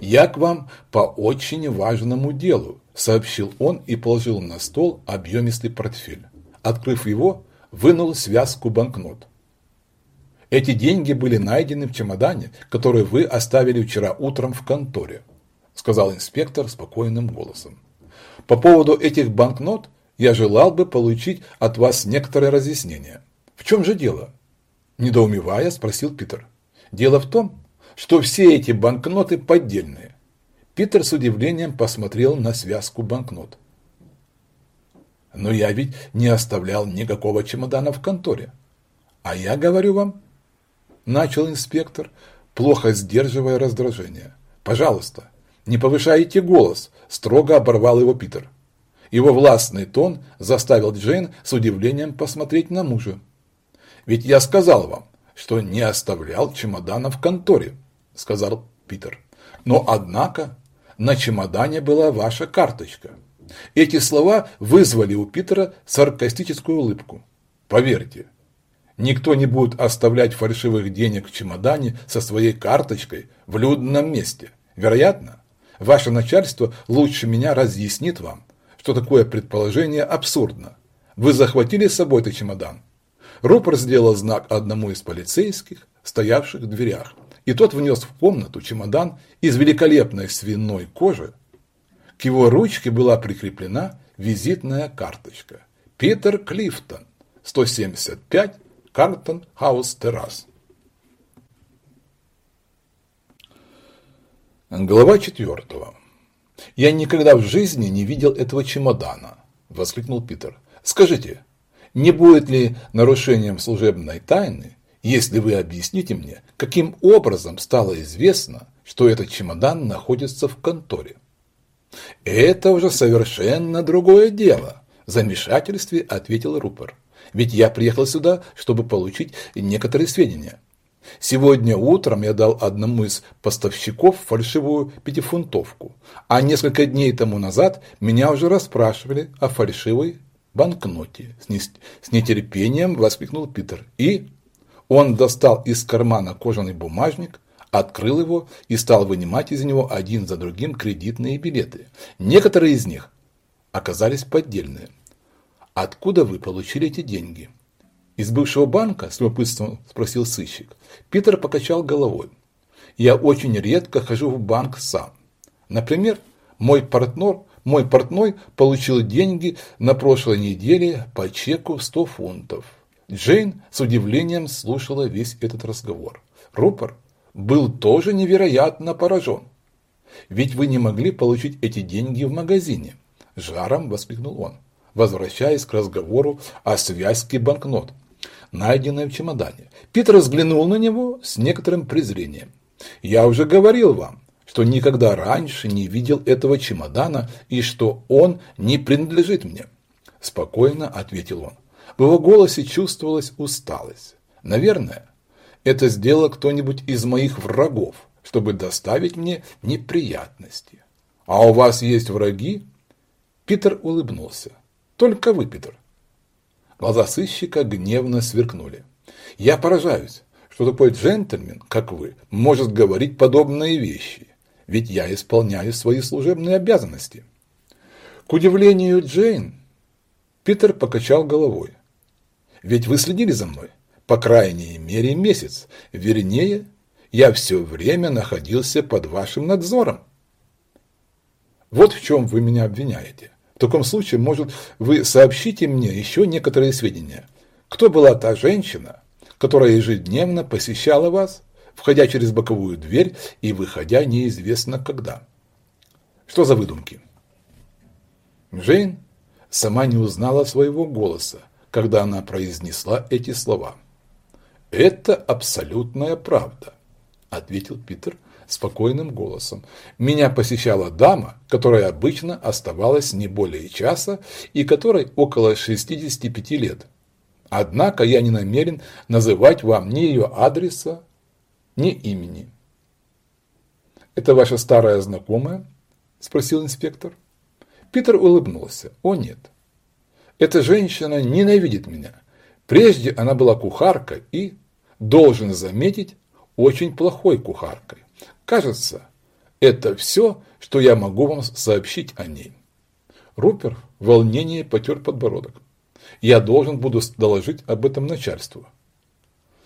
«Я к вам по очень важному делу», – сообщил он и положил на стол объемистый портфель. Открыв его, вынул связку банкнот. «Эти деньги были найдены в чемодане, который вы оставили вчера утром в конторе», – сказал инспектор спокойным голосом. «По поводу этих банкнот я желал бы получить от вас некоторое разъяснение. В чем же дело?» Недоумевая, спросил Питер. «Дело в том, что все эти банкноты поддельные. Питер с удивлением посмотрел на связку банкнот. Но я ведь не оставлял никакого чемодана в конторе. А я говорю вам, начал инспектор, плохо сдерживая раздражение. Пожалуйста, не повышайте голос, строго оборвал его Питер. Его властный тон заставил Джейн с удивлением посмотреть на мужа. Ведь я сказал вам, что не оставлял чемодана в конторе сказал Питер. Но однако на чемодане была ваша карточка. Эти слова вызвали у Питера саркастическую улыбку. Поверьте, никто не будет оставлять фальшивых денег в чемодане со своей карточкой в людном месте. Вероятно, ваше начальство лучше меня разъяснит вам, что такое предположение абсурдно. Вы захватили с собой этот чемодан? Рупор сделал знак одному из полицейских, стоявших в дверях и тот внес в комнату чемодан из великолепной свиной кожи. К его ручке была прикреплена визитная карточка. Питер Клифтон, 175, Картон Хаус Террас. Глава четвертого. «Я никогда в жизни не видел этого чемодана», – воскликнул Питер. «Скажите, не будет ли нарушением служебной тайны если вы объясните мне, каким образом стало известно, что этот чемодан находится в конторе. Это уже совершенно другое дело, в замешательстве ответил Рупер. Ведь я приехал сюда, чтобы получить некоторые сведения. Сегодня утром я дал одному из поставщиков фальшивую пятифунтовку, а несколько дней тому назад меня уже расспрашивали о фальшивой банкноте. С нетерпением воскликнул Питер. И он достал из кармана кожаный бумажник, открыл его и стал вынимать из него один за другим кредитные билеты. Некоторые из них оказались поддельные. «Откуда вы получили эти деньги?» «Из бывшего банка?» – с любопытством спросил сыщик. Питер покачал головой. «Я очень редко хожу в банк сам. Например, мой партнер, мой портной получил деньги на прошлой неделе по чеку в 100 фунтов. Джейн с удивлением слушала весь этот разговор. Рупор был тоже невероятно поражен. «Ведь вы не могли получить эти деньги в магазине!» Жаром воскликнул он, возвращаясь к разговору о связке банкнот, найденной в чемодане. Питер взглянул на него с некоторым презрением. «Я уже говорил вам, что никогда раньше не видел этого чемодана и что он не принадлежит мне», – спокойно ответил он. В его голосе чувствовалась усталость. Наверное, это сделал кто-нибудь из моих врагов, чтобы доставить мне неприятности. А у вас есть враги? Питер улыбнулся. Только вы, Питер. Глаза сыщика гневно сверкнули. Я поражаюсь, что такой джентльмен, как вы, может говорить подобные вещи, ведь я исполняю свои служебные обязанности. К удивлению Джейн, Питер покачал головой. Ведь вы следили за мной, по крайней мере, месяц. Вернее, я все время находился под вашим надзором. Вот в чем вы меня обвиняете. В таком случае, может, вы сообщите мне еще некоторые сведения. Кто была та женщина, которая ежедневно посещала вас, входя через боковую дверь и выходя неизвестно когда? Что за выдумки? Джейн сама не узнала своего голоса, когда она произнесла эти слова. «Это абсолютная правда», – ответил Питер спокойным голосом. «Меня посещала дама, которая обычно оставалась не более часа и которой около 65 лет. Однако я не намерен называть вам ни ее адреса, ни имени». «Это ваша старая знакомая?» – спросил инспектор. Питер улыбнулся. «О нет, эта женщина ненавидит меня. Прежде она была кухаркой и, должен заметить, очень плохой кухаркой. Кажется, Это все, что я могу вам сообщить о ней. Рупер в волнении потер подбородок. Я должен буду доложить об этом начальству.